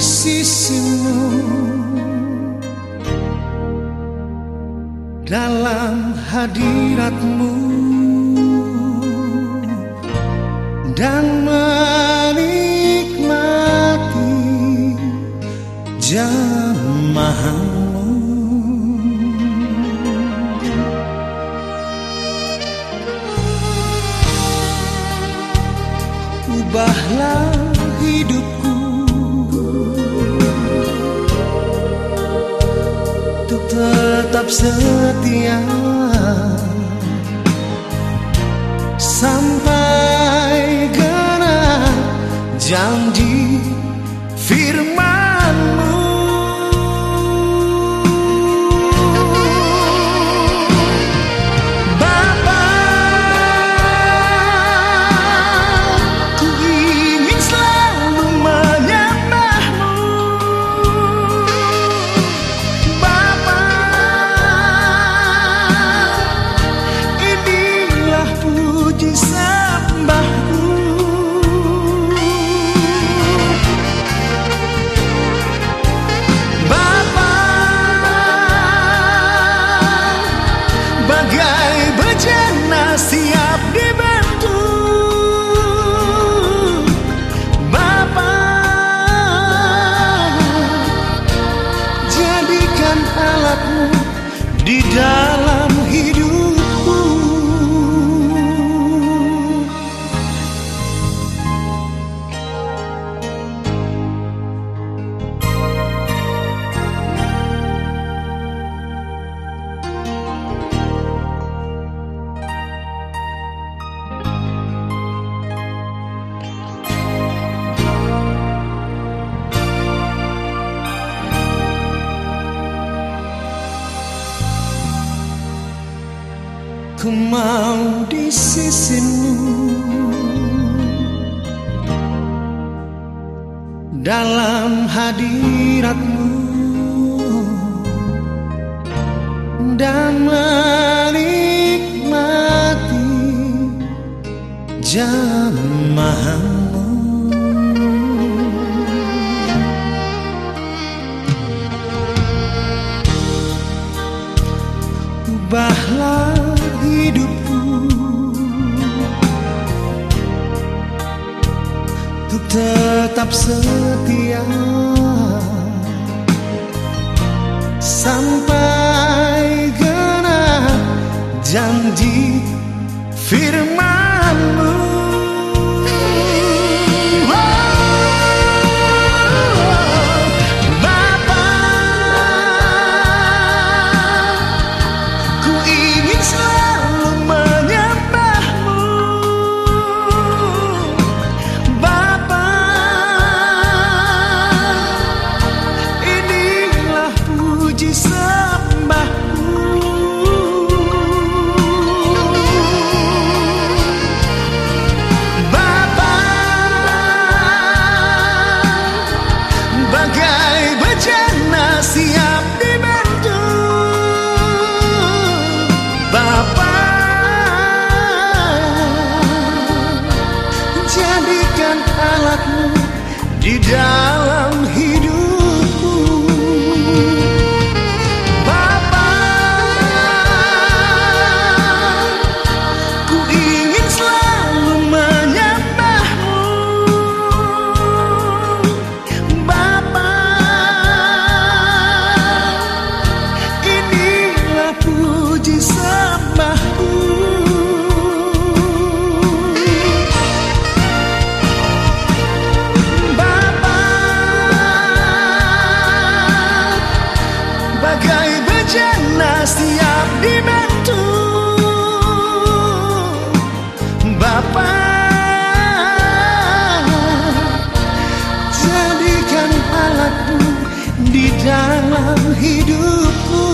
sisimu. Dalam hadiratmu. Dan menikmati jamahanmu. Ubahlah hidupku tetap setia. Sampai genap janji Ku mau di sisimu. Dalam hadiratmu. Dan menikmati jamahanmu. Ubahlah tetap setia. Sampai genap janji firmanmu di dalam hidupku